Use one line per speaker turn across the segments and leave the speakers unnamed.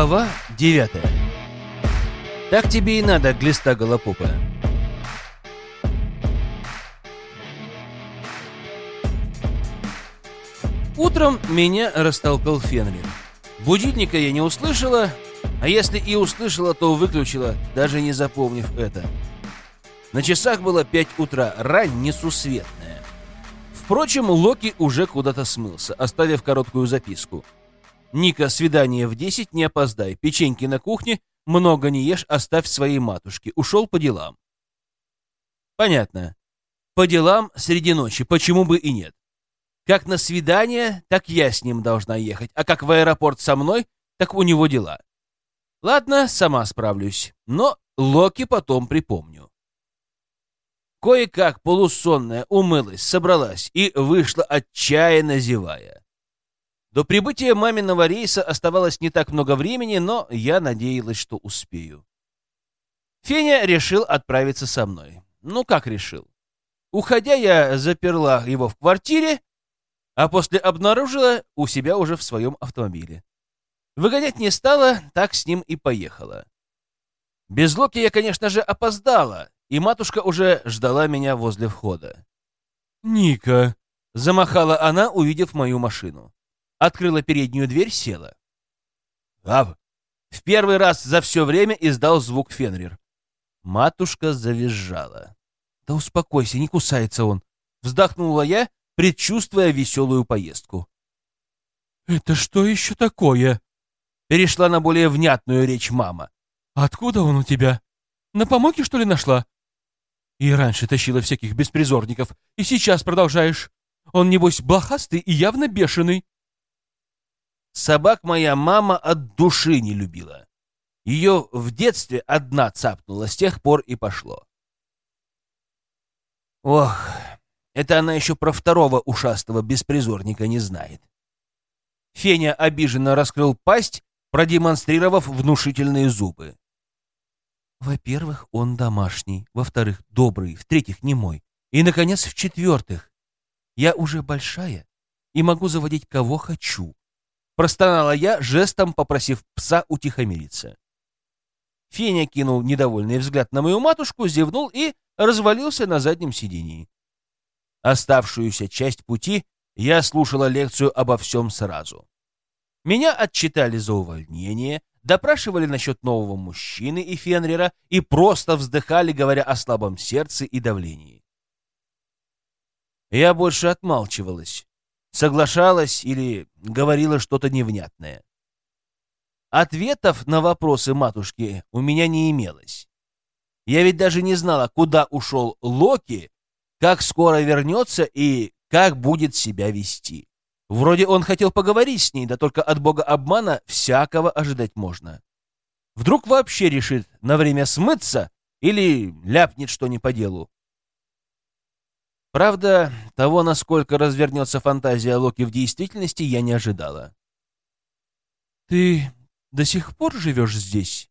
Глава девятая. Так тебе и надо, глиста голопопа. Утром меня растолкал Фенрир. Будильника я не услышала, а если и услышала, то выключила, даже не запомнив это. На часах было пять утра, рань несусветная. Впрочем, Локи уже куда-то смылся, оставив короткую записку. «Ника, свидание в десять, не опоздай. Печеньки на кухне, много не ешь, оставь своей матушке. Ушел по делам». Понятно. По делам среди ночи, почему бы и нет. Как на свидание, так я с ним должна ехать, а как в аэропорт со мной, так у него дела. Ладно, сама справлюсь, но Локи потом припомню. Кое-как полусонная умылась, собралась и вышла отчаянно зевая. До прибытия маминого рейса оставалось не так много времени, но я надеялась, что успею. Феня решил отправиться со мной. Ну, как решил? Уходя, я заперла его в квартире, а после обнаружила у себя уже в своем автомобиле. Выгонять не стала, так с ним и поехала. Без Локи я, конечно же, опоздала, и матушка уже ждала меня возле входа. «Ника!» — замахала она, увидев мою машину. Открыла переднюю дверь, села. «Ав!» — в первый раз за все время издал звук Фенрир. Матушка завизжала. «Да успокойся, не кусается он!» — вздохнула я, предчувствуя веселую поездку. «Это что еще такое?» Перешла на более внятную речь мама. «Откуда он у тебя? На помойке, что ли, нашла?» «И раньше тащила всяких беспризорников, и сейчас продолжаешь. Он, небось, блохастый и явно бешеный». Собак моя мама от души не любила. Ее в детстве одна цапнула, с тех пор и пошло. Ох, это она еще про второго ушастого беспризорника не знает. Феня обиженно раскрыл пасть, продемонстрировав внушительные зубы. Во-первых, он домашний, во-вторых, добрый, в-третьих, не мой. И, наконец, в-четвертых, я уже большая и могу заводить кого хочу. Простонала я, жестом попросив пса утихомириться. Феня кинул недовольный взгляд на мою матушку, зевнул и развалился на заднем сидении. Оставшуюся часть пути я слушала лекцию обо всем сразу. Меня отчитали за увольнение, допрашивали насчет нового мужчины и Фенрера и просто вздыхали, говоря о слабом сердце и давлении. Я больше отмалчивалась, соглашалась или говорила что-то невнятное. Ответов на вопросы матушки у меня не имелось. Я ведь даже не знала, куда ушел Локи, как скоро вернется и как будет себя вести. Вроде он хотел поговорить с ней, да только от бога обмана всякого ожидать можно. Вдруг вообще решит на время смыться или ляпнет что не по делу. Правда, того, насколько развернется фантазия Локи в действительности, я не ожидала. «Ты до сих пор живешь здесь?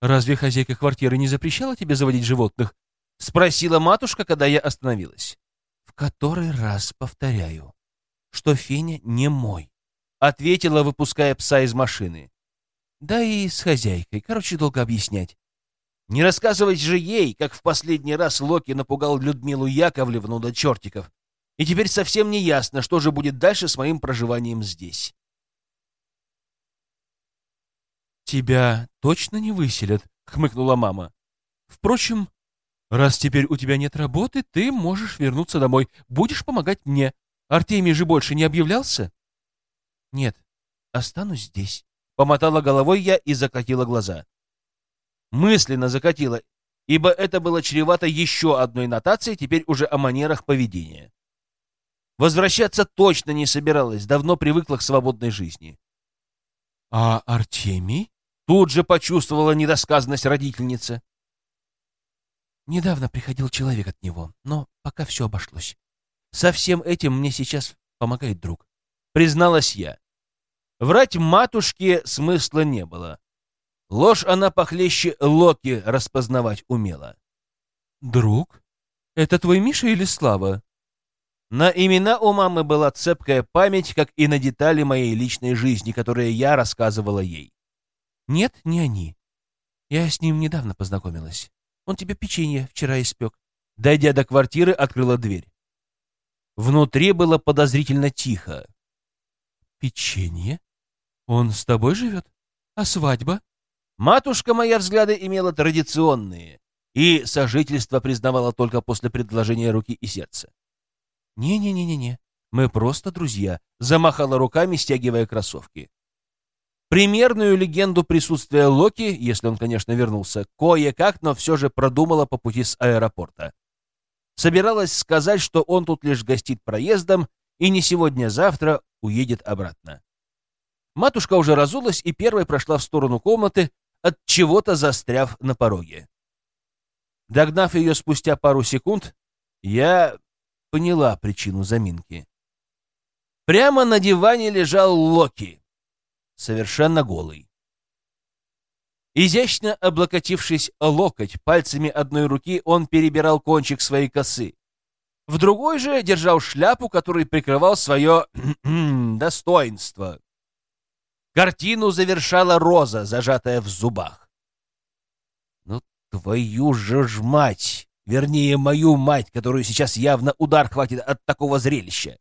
Разве хозяйка квартиры не запрещала тебе заводить животных?» — спросила матушка, когда я остановилась. «В который раз повторяю что Феня не мой. Ответила, выпуская пса из машины. Да и с хозяйкой. Короче, долго объяснять. Не рассказывать же ей, как в последний раз Локи напугал Людмилу Яковлевну до чертиков. И теперь совсем не ясно, что же будет дальше с моим проживанием здесь. «Тебя точно не выселят?» — хмыкнула мама. «Впрочем, раз теперь у тебя нет работы, ты можешь вернуться домой. Будешь помогать мне. Артемий же больше не объявлялся? Нет, останусь здесь. Помотала головой я и закатила глаза. Мысленно закатила, ибо это было чревато еще одной нотацией, теперь уже о манерах поведения. Возвращаться точно не собиралась, давно привыкла к свободной жизни. А Артемий? Тут же почувствовала недосказанность родительницы. Недавно приходил человек от него, но пока все обошлось. Со всем этим мне сейчас помогает друг. Призналась я. Врать матушке смысла не было. Ложь она похлеще Локи распознавать умела. «Друг? Это твой Миша или Слава?» На имена у мамы была цепкая память, как и на детали моей личной жизни, которые я рассказывала ей.
Нет, не они. Я с ним недавно познакомилась. Он тебе печенье вчера испек.
Дойдя до квартиры, открыла дверь. Внутри было подозрительно тихо.
Печенье? Он с тобой живет? А свадьба?
Матушка моя взгляды имела традиционные, и сожительство признавала только после предложения руки и сердца.
«Не-не-не-не-не, мы просто друзья», — замахала руками, стягивая кроссовки.
Примерную легенду присутствия Локи, если он, конечно, вернулся, кое-как, но все же продумала по пути с аэропорта. Собиралась сказать, что он тут лишь гостит проездом и не сегодня-завтра уедет обратно. Матушка уже разулась и первой прошла в сторону комнаты, от чего-то застряв на пороге. Догнав ее спустя пару секунд, я поняла причину заминки. Прямо на диване лежал Локи, совершенно голый. Изящно облокотившись о локоть, пальцами одной руки он перебирал кончик своей косы. В другой же держал шляпу, который прикрывал свое достоинство. Картину завершала роза, зажатая в зубах. Ну, твою же ж мать! Вернее, мою мать, которую сейчас явно удар хватит от такого зрелища.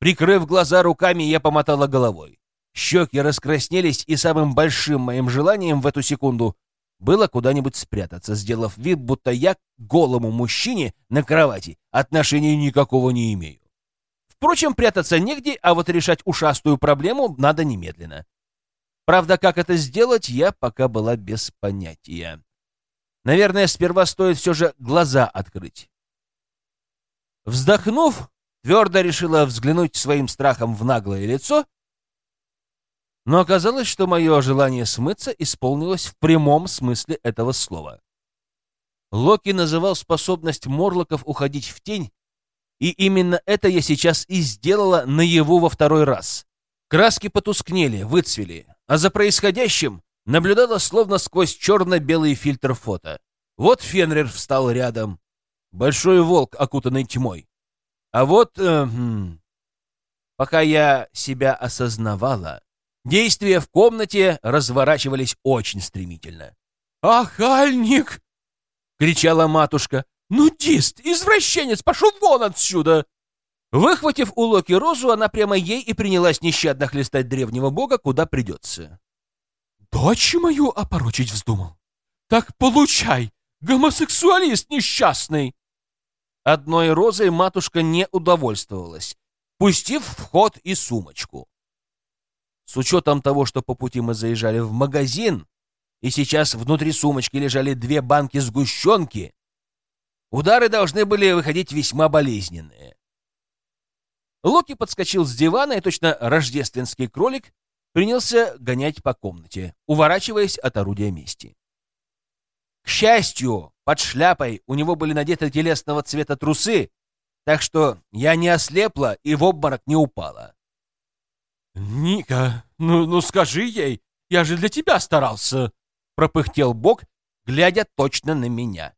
Прикрыв глаза руками, я помотала головой. Щеки раскраснелись, и самым большим моим желанием в эту секунду было куда-нибудь спрятаться, сделав вид, будто я к голому мужчине на кровати отношения никакого не имею. Впрочем, прятаться негде, а вот решать ушастую проблему надо немедленно. Правда, как это сделать, я пока была без понятия. Наверное, сперва стоит все же глаза открыть. Вздохнув, твердо решила взглянуть своим страхом в наглое лицо, но оказалось, что мое желание смыться исполнилось в прямом смысле этого слова. Локи называл способность морлоков уходить в тень, и именно это я сейчас и сделала наяву во второй раз. Краски потускнели, выцвели, а за происходящим наблюдала словно сквозь черно-белый фильтр фото. Вот Фенрир встал рядом. Большой волк, окутанный тьмой. А вот... Э, пока я себя осознавала, действия в комнате разворачивались очень стремительно.
«Ахальник!» — кричала матушка. «Нудист! Извращенец! Пошел вон отсюда!»
Выхватив у Локи розу, она прямо ей и принялась нещадно хлестать древнего бога, куда придется.
Дочь мою опорочить вздумал? Так получай, гомосексуалист несчастный!»
Одной розой матушка не удовольствовалась, пустив в ход и сумочку. С учетом того, что по пути мы заезжали в магазин, и сейчас внутри сумочки лежали две банки сгущенки, удары должны были выходить весьма болезненные. Локи подскочил с дивана и точно рождественский кролик принялся гонять по комнате, уворачиваясь от орудия мести. К счастью, под шляпой у него были надеты телесного цвета трусы, так что я не ослепла и в обморок не упала.
«Ника, ну, ну скажи ей, я же для тебя старался!» — пропыхтел Бог, глядя точно на меня.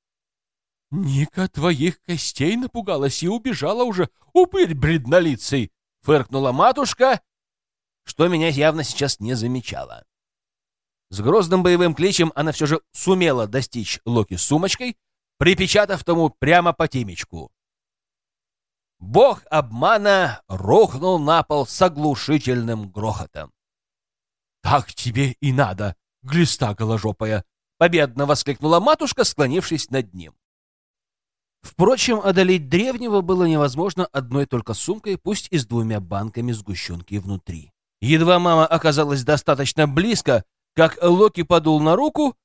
«Ника твоих костей напугалась и убежала уже, упырь бреднолицей!» — фыркнула матушка
что меня явно сейчас не замечала. С грозным боевым кличем она все же сумела достичь Локи сумочкой, припечатав тому прямо по темечку. Бог обмана рухнул на пол с оглушительным грохотом.
«Так тебе и надо, глиста голожопая!»
— победно воскликнула матушка, склонившись над ним. Впрочем, одолеть древнего было невозможно одной только сумкой, пусть и с двумя банками сгущенки внутри. Едва мама оказалась достаточно близко, как Локи подул на руку,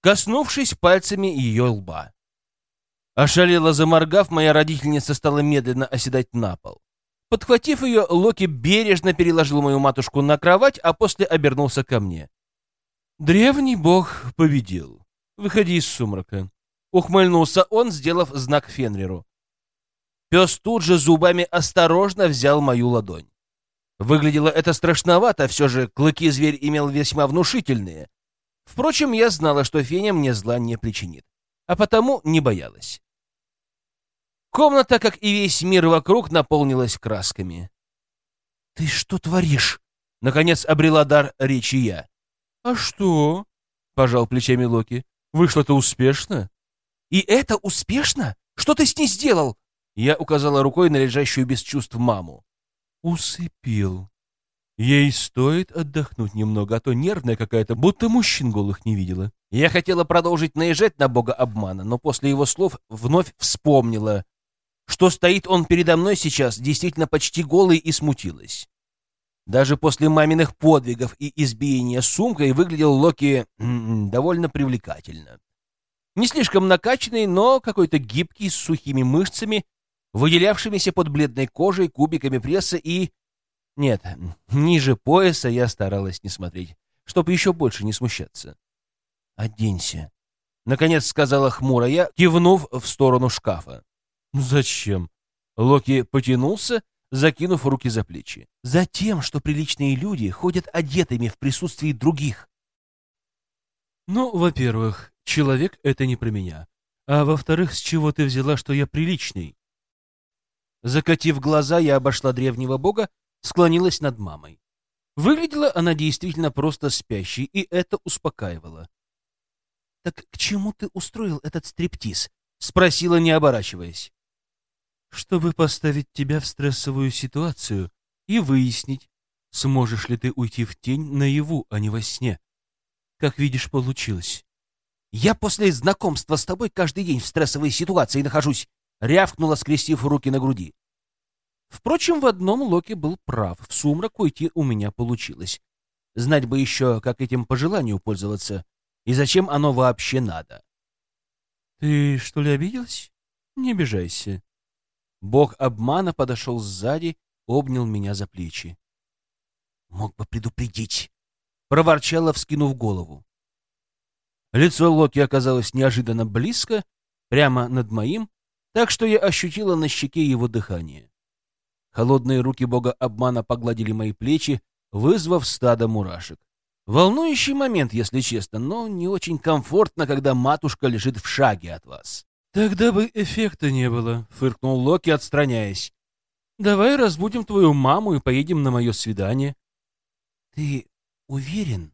коснувшись пальцами ее лба. Ошалела заморгав, моя родительница стала медленно оседать на пол. Подхватив ее, Локи бережно переложил мою матушку на кровать, а после обернулся ко мне. «Древний бог победил. Выходи из сумрака». Ухмыльнулся он, сделав знак Фенриру. Пес тут же зубами осторожно взял мою ладонь. Выглядело это страшновато, все же клыки зверь имел весьма внушительные. Впрочем, я знала, что Феня мне зла не причинит, а потому не боялась. Комната, как и весь мир вокруг, наполнилась красками. «Ты что творишь?» — наконец обрела дар речи я.
«А что?» — пожал плечами Локи. «Вышло-то успешно».
«И это успешно? Что ты с ней сделал?» Я указала рукой на лежащую без чувств маму.
«Усыпил. Ей стоит отдохнуть немного, а то нервная какая-то, будто мужчин голых не видела».
Я хотела продолжить наезжать на бога обмана, но после его слов вновь вспомнила, что стоит он передо мной сейчас действительно почти голый и смутилась. Даже после маминых подвигов и избиения сумкой выглядел Локи довольно привлекательно. Не слишком накачанный, но какой-то гибкий, с сухими мышцами, выделявшимися под бледной кожей, кубиками пресса и... Нет, ниже пояса я старалась не смотреть, чтобы еще больше не смущаться. «Оденься», — наконец сказала хмуро я, кивнув в сторону шкафа.
«Зачем?» Локи потянулся, закинув руки за плечи.
«Затем, что приличные люди ходят одетыми в присутствии других».
«Ну, во-первых, человек — это не про меня. А во-вторых, с чего ты взяла, что я приличный?»
Закатив глаза, я обошла древнего бога, склонилась над мамой. Выглядела она действительно просто спящей, и это успокаивало. «Так к чему ты устроил этот стриптиз?» — спросила, не оборачиваясь
чтобы поставить тебя в стрессовую ситуацию и выяснить, сможешь ли ты уйти в тень наяву, а не во сне. Как видишь, получилось.
«Я после знакомства с тобой каждый день в стрессовой ситуации нахожусь», — рявкнула, скрестив руки на груди. Впрочем, в одном Локи был прав. В сумрак уйти у меня получилось. Знать бы еще, как этим по желанию пользоваться, и зачем оно вообще надо.
«Ты что ли обиделась? Не обижайся.
Бог обмана подошел сзади, обнял меня за плечи. «Мог бы предупредить!» — проворчала, вскинув голову. Лицо Локи оказалось неожиданно близко, прямо над моим, так что я ощутила на щеке его дыхание. Холодные руки бога обмана погладили мои плечи, вызвав стадо мурашек. Волнующий момент, если честно, но не очень комфортно, когда матушка лежит в шаге от вас.
«Тогда бы эффекта не было», — фыркнул Локи, отстраняясь. «Давай разбудим твою маму и поедем на мое свидание».
«Ты уверен,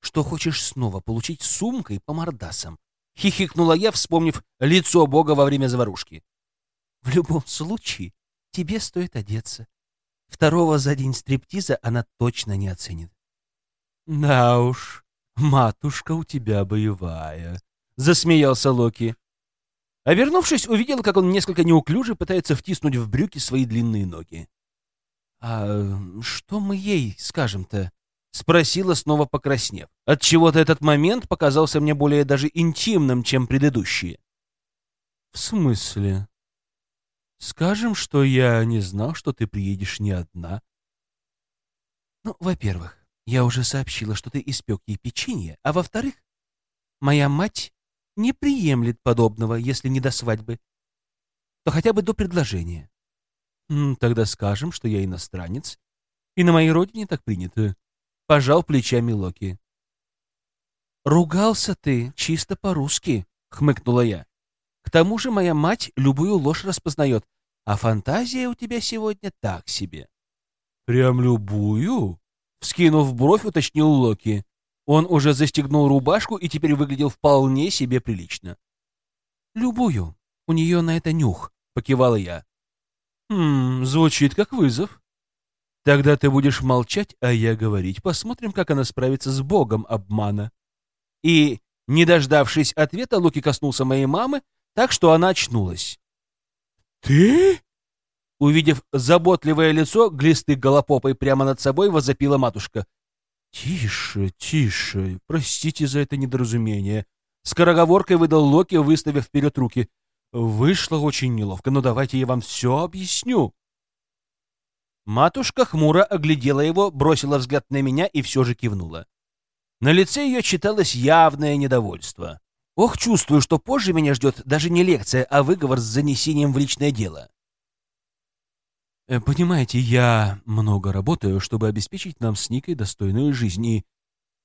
что хочешь снова получить сумкой по мордасам?» — хихикнула я, вспомнив лицо Бога во время заварушки. «В любом случае, тебе стоит одеться. Второго за день стриптиза она точно не оценит».
«Да уж, матушка у тебя боевая», — засмеялся Локи.
Обернувшись, увидел, как он несколько неуклюже пытается втиснуть в брюки свои длинные ноги. «А что мы ей скажем-то?» — спросила, снова покраснев. Отчего-то этот момент показался мне более даже интимным, чем предыдущие.
«В смысле? Скажем, что я не знал, что ты приедешь не одна?»
«Ну, во-первых, я уже сообщила, что ты испек ей печенье, а во-вторых, моя мать не приемлет подобного, если не до свадьбы, то хотя бы до предложения.
Тогда скажем, что я иностранец, и на моей родине так принято. Пожал плечами Локи.
«Ругался ты чисто по-русски», — хмыкнула я. «К тому же моя мать любую ложь распознает, а фантазия у тебя сегодня так себе».
«Прям любую?» — вскинув бровь, уточнил Локи. Он уже застегнул рубашку и теперь выглядел вполне себе прилично.
«Любую. У нее на это нюх», — покивала я.
«Хм, звучит как вызов. Тогда ты будешь молчать, а я говорить. Посмотрим, как она справится с богом обмана».
И, не дождавшись ответа, Луки коснулся моей мамы, так что она очнулась.
«Ты?»
Увидев заботливое лицо, глисты голопопой прямо над собой, возопила матушка.
«Тише, тише. Простите за это недоразумение». Скороговоркой выдал Локи, выставив вперед руки. «Вышло очень неловко, но давайте я вам все объясню».
Матушка хмуро оглядела его, бросила взгляд на меня и все же кивнула. На лице ее читалось явное недовольство. Ох, чувствую, что позже меня ждет даже не лекция, а выговор с занесением в личное дело.
Э, понимаете, я много работаю, чтобы обеспечить нам с Никой достойную жизнь, и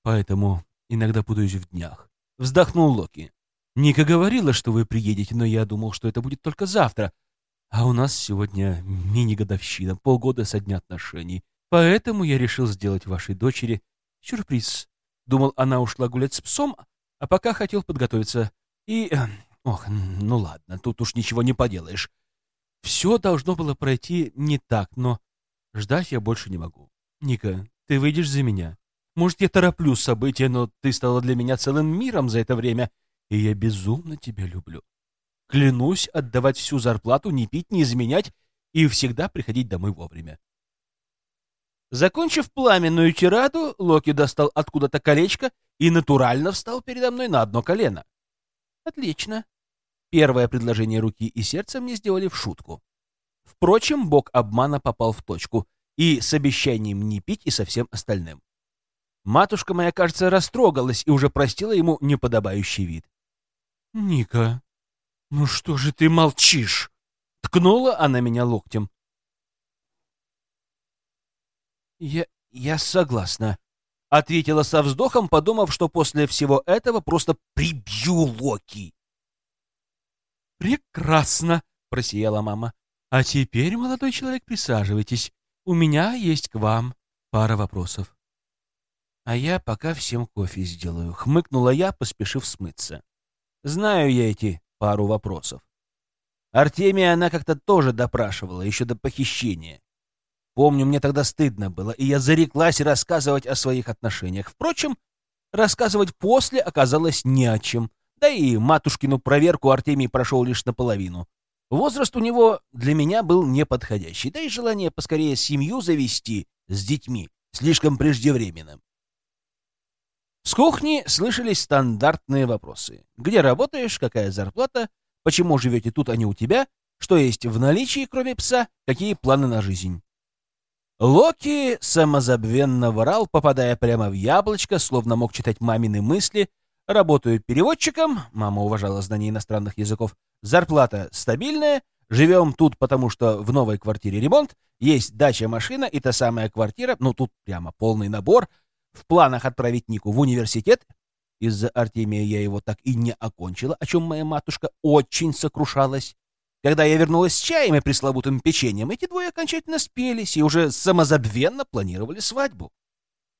поэтому иногда путаюсь в днях. Вздохнул Локи. Ника говорила, что вы приедете, но я думал, что это будет только завтра. А у нас сегодня мини-годовщина, полгода со дня отношений. Поэтому я решил сделать вашей дочери сюрприз. Думал, она ушла гулять с псом, а пока хотел подготовиться. И... Э, ох, ну ладно, тут уж ничего не поделаешь. Все должно было пройти не так, но ждать я больше не могу. Ника, ты выйдешь за меня. Может, я тороплю события, но ты стала для меня целым миром за это время, и я безумно тебя люблю. Клянусь отдавать всю зарплату, не пить, не изменять и всегда приходить домой вовремя. Закончив пламенную тираду, Локи достал откуда-то колечко и натурально встал передо мной на одно колено. Отлично. Первое предложение руки и сердца мне сделали в шутку. Впрочем, бог обмана попал в точку, и с обещанием не пить, и со всем остальным. Матушка моя, кажется, растрогалась и уже простила ему неподобающий вид. — Ника, ну что же ты молчишь? Ткнула она меня локтем. «Я... я согласна», — ответила со вздохом, подумав, что после всего этого просто прибью Локи. «Прекрасно», — просияла мама. «А теперь, молодой человек, присаживайтесь. У меня есть к вам пара вопросов». «А я пока всем кофе сделаю», — хмыкнула я, поспешив смыться. «Знаю я эти пару вопросов. Артемия она как-то тоже допрашивала, еще до похищения. Помню, мне тогда стыдно было, и я зареклась рассказывать о своих отношениях. Впрочем, рассказывать после оказалось не о чем. Да и матушкину проверку Артемий прошел лишь наполовину. Возраст у него для меня был неподходящий, да и желание поскорее семью завести с детьми слишком преждевременным. С кухни слышались стандартные вопросы. Где работаешь, какая зарплата, почему живете тут, а не у тебя, что есть в наличии, кроме пса, какие планы на жизнь. Локи самозабвенно ворал, попадая прямо в яблочко, словно мог читать мамины мысли. Работаю переводчиком, мама уважала знание иностранных языков, зарплата стабильная, живем тут, потому что в новой квартире ремонт, есть дача, машина и та самая квартира, ну тут прямо полный набор. В планах отправить Нику в университет. Из-за Артемия я его так и не окончила, о чем моя матушка очень сокрушалась. Когда я вернулась с чаем и пресловутым печеньем, эти двое окончательно спелись и уже самозабвенно планировали свадьбу.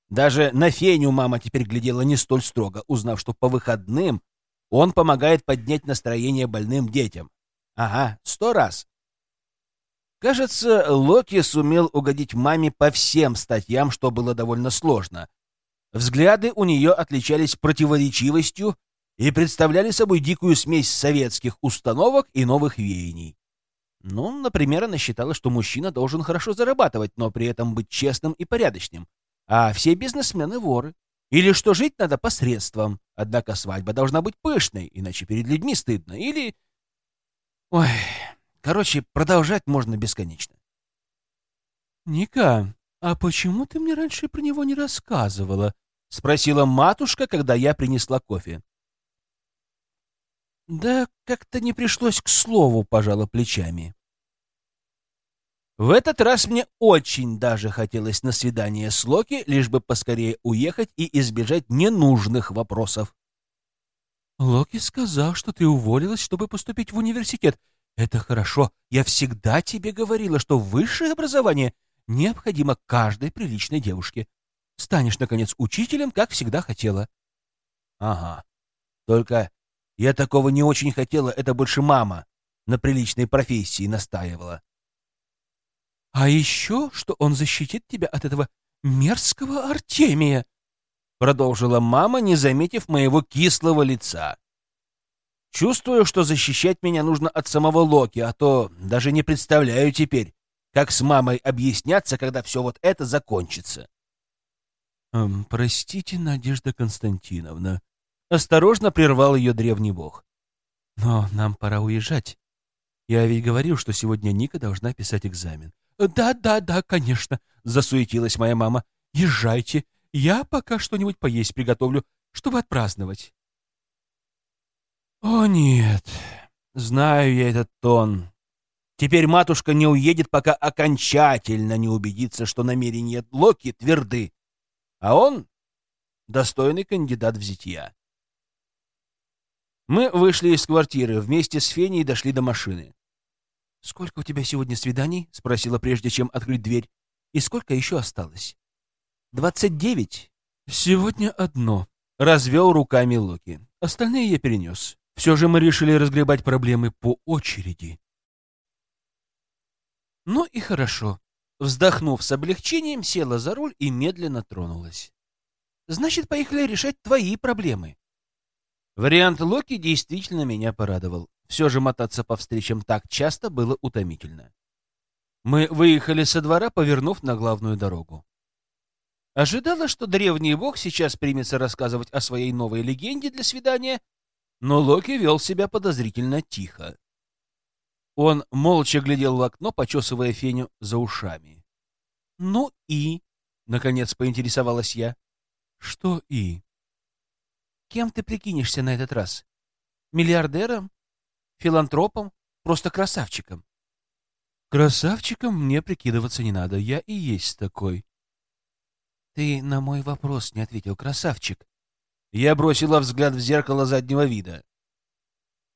Даже на Феню мама теперь глядела не столь строго, узнав, что по выходным он помогает поднять настроение больным детям. Ага, сто раз. Кажется, Локи сумел угодить маме по всем статьям, что было довольно сложно. Взгляды у нее отличались противоречивостью и представляли собой дикую смесь советских установок и новых веяний. Ну, например, она считала, что мужчина должен хорошо зарабатывать, но при этом быть честным и порядочным, а все бизнесмены — воры. Или что жить надо посредством, однако свадьба должна быть пышной, иначе перед людьми стыдно. Или... Ой, короче, продолжать можно бесконечно. «Ника, а почему ты мне раньше про него не рассказывала?» — спросила матушка, когда я принесла кофе. Да как-то не пришлось к слову, пожала плечами. В этот раз мне очень даже хотелось на свидание с Локи, лишь бы поскорее уехать и избежать ненужных вопросов. Локи сказал, что ты уволилась, чтобы поступить в университет. Это хорошо. Я всегда тебе говорила, что высшее образование необходимо каждой приличной девушке. Станешь, наконец, учителем, как всегда хотела. Ага. Только я такого не очень хотела, это больше мама на приличной профессии настаивала. А еще, что он защитит тебя от этого мерзкого Артемия, продолжила мама, не заметив моего кислого лица. Чувствую, что защищать меня нужно от самого Локи, а то даже не представляю теперь, как с мамой объясняться, когда все вот это закончится. Эм, «Простите, Надежда Константиновна», Осторожно прервал ее древний бог. «Но нам пора уезжать. Я ведь говорил, что сегодня Ника должна писать экзамен». «Да, да, да, конечно», — засуетилась моя мама. «Езжайте. Я пока что-нибудь поесть приготовлю, чтобы отпраздновать». «О, нет. Знаю я этот тон. Теперь матушка не уедет, пока окончательно не убедится, что намерения Локи тверды, а он — достойный кандидат в зятья. Мы вышли из квартиры, вместе с Феней дошли до машины. «Сколько у тебя сегодня свиданий?» — спросила, прежде чем открыть дверь. «И сколько еще осталось?» «Двадцать девять. Сегодня одно. Развел руками Локи. Остальные я перенес. Все же мы решили разгребать проблемы по очереди. Ну и хорошо. Вздохнув с облегчением, села за руль и медленно тронулась. Значит, поехали решать твои проблемы. Вариант Локи действительно меня порадовал. Все же мотаться по встречам так часто было утомительно. Мы выехали со двора, повернув на главную дорогу. Ожидала, что древний бог сейчас примется рассказывать о своей новой легенде для свидания, но Локи вел себя подозрительно тихо. Он молча глядел в окно, почесывая Феню за ушами. «Ну и?» — наконец поинтересовалась я. «Что и?» «Кем ты прикинешься на этот раз? Миллиардером? Филантропом? Просто красавчиком. Красавчиком мне прикидываться не надо, я и есть такой. Ты на мой вопрос не ответил, красавчик. Я бросила взгляд в зеркало заднего вида.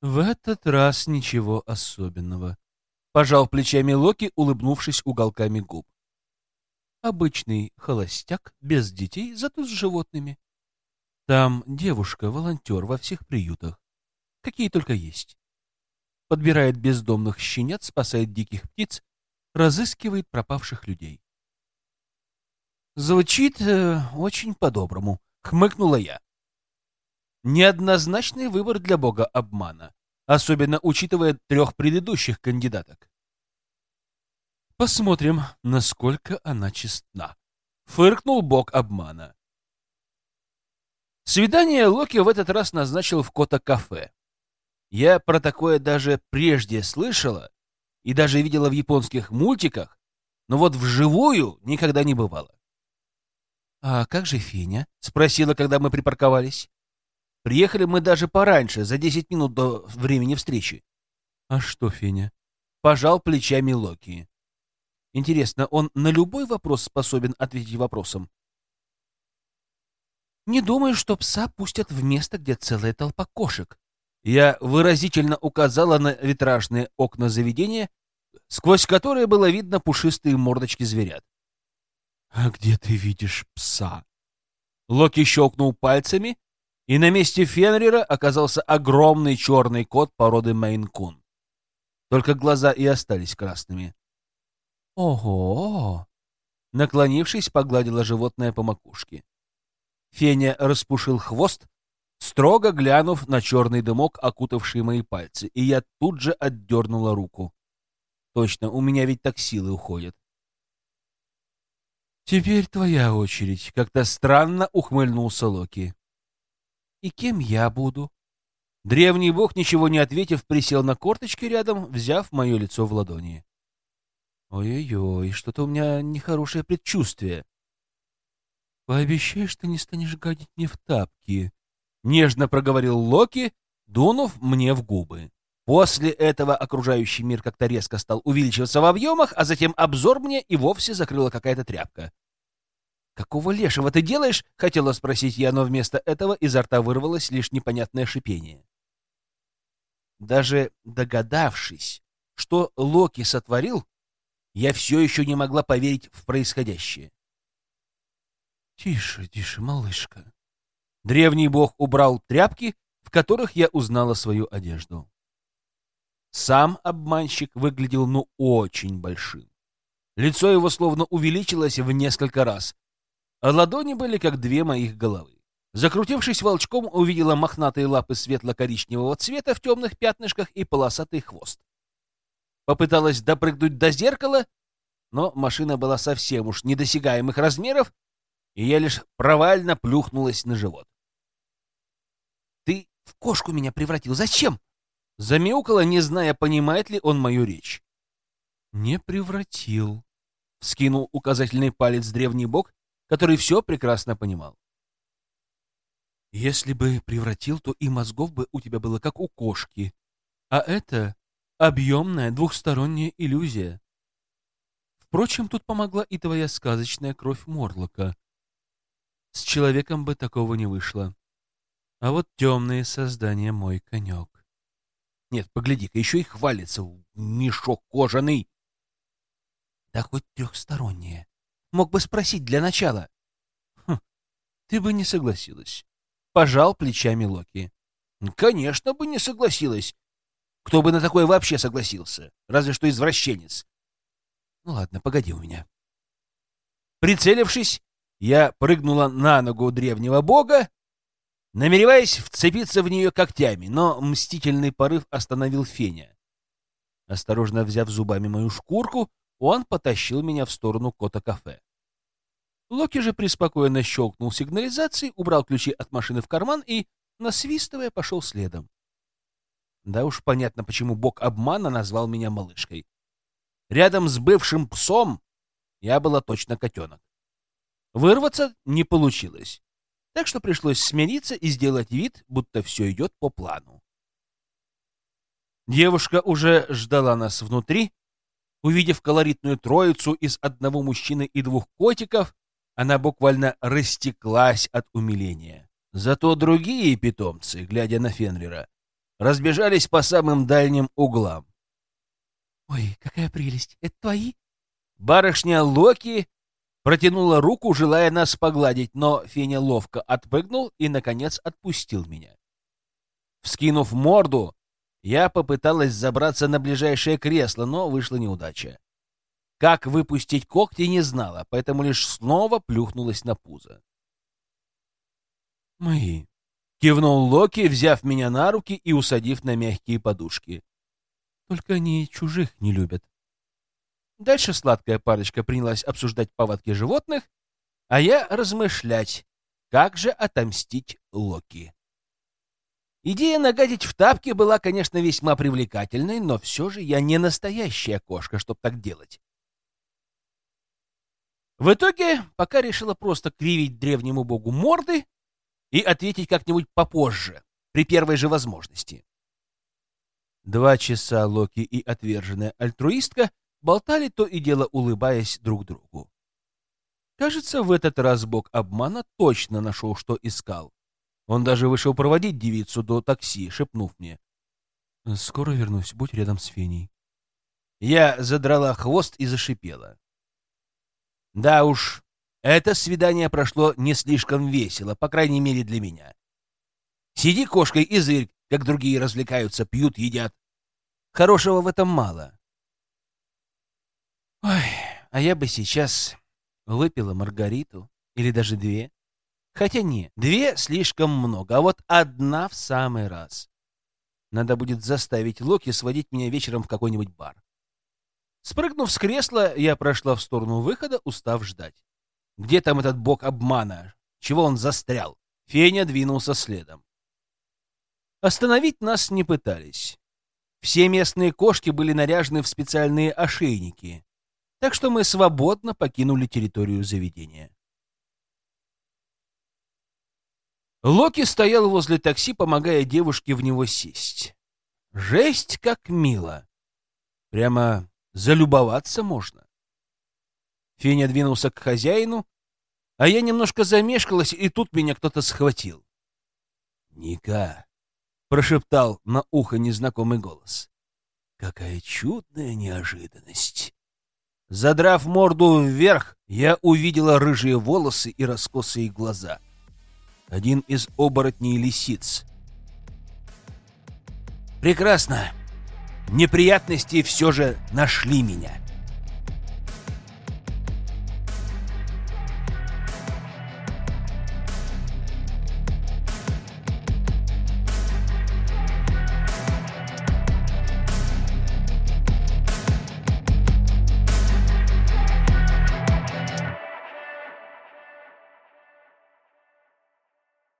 В этот раз ничего особенного. Пожал плечами Локи, улыбнувшись уголками губ. Обычный холостяк, без детей, зато с животными. Там девушка-волонтер во всех приютах. Какие только есть подбирает бездомных щенят, спасает диких птиц, разыскивает пропавших людей. Звучит э, очень по-доброму, хмыкнула я. Неоднозначный выбор для бога обмана, особенно учитывая трех предыдущих кандидаток. Посмотрим, насколько она честна. Фыркнул бог обмана. Свидание Локи в этот раз назначил в Кота-кафе. Я про такое даже прежде слышала и даже видела в японских мультиках, но вот вживую никогда не бывало. «А как же Феня?» — спросила, когда мы припарковались. Приехали мы даже пораньше, за десять минут до времени встречи. «А что, Феня?» — пожал плечами Локи. Интересно, он на любой вопрос способен ответить вопросом? «Не думаю, что пса пустят в место, где целая толпа кошек», я выразительно указала на витражные окна заведения, сквозь которые было видно пушистые мордочки зверят. «А где ты видишь пса?» Локи щелкнул пальцами, и на месте Фенрира оказался огромный черный кот породы Мейн-кун. Только глаза и остались красными. «Ого!» Наклонившись, погладила животное по макушке. Феня распушил хвост, строго глянув на черный дымок, окутавший мои пальцы, и я тут же отдернула руку. Точно, у меня ведь так силы уходят. «Теперь твоя очередь», — как-то странно ухмыльнулся Локи. «И кем я буду?» Древний бог, ничего не ответив, присел на корточки рядом, взяв мое лицо в ладони. «Ой-ой-ой, что-то у меня нехорошее предчувствие». «Пообещай, что не станешь гадить мне в тапки», Нежно проговорил Локи, дунув мне в губы. После этого окружающий мир как-то резко стал увеличиваться в объемах, а затем обзор мне и вовсе закрыла какая-то тряпка. «Какого лешего ты делаешь?» — хотела спросить я, но вместо этого изо рта вырвалось лишь непонятное шипение. Даже догадавшись, что Локи сотворил, я все еще не могла поверить в происходящее. «Тише, тише, малышка», Древний бог убрал тряпки, в которых я узнала свою одежду. Сам обманщик выглядел ну очень большим. Лицо его словно увеличилось в несколько раз, а ладони были как две моих головы. Закрутившись волчком, увидела мохнатые лапы светло-коричневого цвета в темных пятнышках и полосатый хвост. Попыталась допрыгнуть до зеркала, но машина была совсем уж недосягаемых размеров, и я лишь провально плюхнулась на живот. В кошку меня превратил. Зачем? Замяукала, не зная, понимает ли он мою речь. Не превратил. Скинул указательный палец древний бог, который все прекрасно понимал. Если бы превратил, то и мозгов бы у тебя было как у кошки. А это объемная двухсторонняя иллюзия. Впрочем, тут помогла и твоя сказочная кровь Морлока. С человеком бы такого не вышло. А вот темные создания мой конек. Нет, погляди-ка, еще и хвалится, мешок кожаный. Да хоть трехстороннее. Мог бы спросить для начала. Хм,
Ты бы не согласилась. Пожал плечами Локи. Конечно бы не согласилась. Кто бы на такое вообще согласился? Разве что извращенец. Ну ладно, погоди у меня. Прицелившись, я прыгнула на ногу древнего бога, намереваясь вцепиться в нее когтями, но мстительный порыв остановил Феня. Осторожно взяв зубами мою шкурку, он потащил меня в сторону кота-кафе. Локи же преспокойно щелкнул сигнализацией, убрал ключи от машины в карман и, насвистывая, пошел следом. Да уж понятно, почему бог обмана назвал меня малышкой. Рядом с бывшим псом я была точно котенок. Вырваться не получилось, так что пришлось смириться и сделать вид, будто все идет по плану. Девушка уже ждала нас внутри. Увидев колоритную троицу из одного мужчины и двух котиков, она буквально растеклась от умиления. Зато другие питомцы, глядя на Фенрира, разбежались по самым дальним углам.
«Ой, какая прелесть! Это твои?»
Барышня Локи протянула руку, желая нас погладить, но Феня ловко отпрыгнул и, наконец, отпустил меня. Вскинув морду, я попыталась забраться на ближайшее кресло, но вышла неудача. Как выпустить когти, не знала, поэтому лишь снова плюхнулась на пузо.
«Мои», —
кивнул Локи, взяв меня на руки и усадив на мягкие подушки.
«Только они чужих не любят».
Дальше сладкая парочка принялась обсуждать повадки животных, а я размышлять, как же отомстить Локи. Идея нагадить в тапки была, конечно, весьма привлекательной, но все же я не настоящая кошка, чтобы так делать. В итоге, пока решила просто кривить древнему богу морды и ответить как-нибудь попозже, при первой же возможности. Два часа Локи и отверженная альтруистка болтали то и дело, улыбаясь друг другу. Кажется, в этот раз бог обмана точно нашел, что искал. Он даже вышел проводить девицу до такси, шепнув мне. «Скоро вернусь, будь рядом с Феней». Я задрала хвост и зашипела. Да уж, это свидание прошло не слишком весело, по крайней мере для меня. Сиди кошкой и зырь, как другие развлекаются, пьют, едят. Хорошего в этом мало. Ой, а я бы сейчас выпила Маргариту или даже две. Хотя не, две слишком много, а вот одна в самый раз. Надо будет заставить Локи сводить меня вечером в какой-нибудь бар. Спрыгнув с кресла, я прошла в сторону выхода, устав ждать. Где там этот бог обмана? Чего он застрял? Феня двинулся следом. Остановить нас не пытались. Все местные кошки были наряжены в специальные ошейники, так что мы свободно покинули территорию заведения. Локи стоял возле такси, помогая девушке в него сесть. Жесть, как мило. Прямо залюбоваться можно. Феня двинулся к хозяину, а я немножко замешкалась, и тут меня кто-то схватил. «Ника!» — прошептал на ухо незнакомый голос. «Какая чудная неожиданность!» Задрав морду вверх, я увидела рыжие волосы и раскосые глаза — один из оборотней лисиц. Прекрасно. Неприятности все же нашли меня.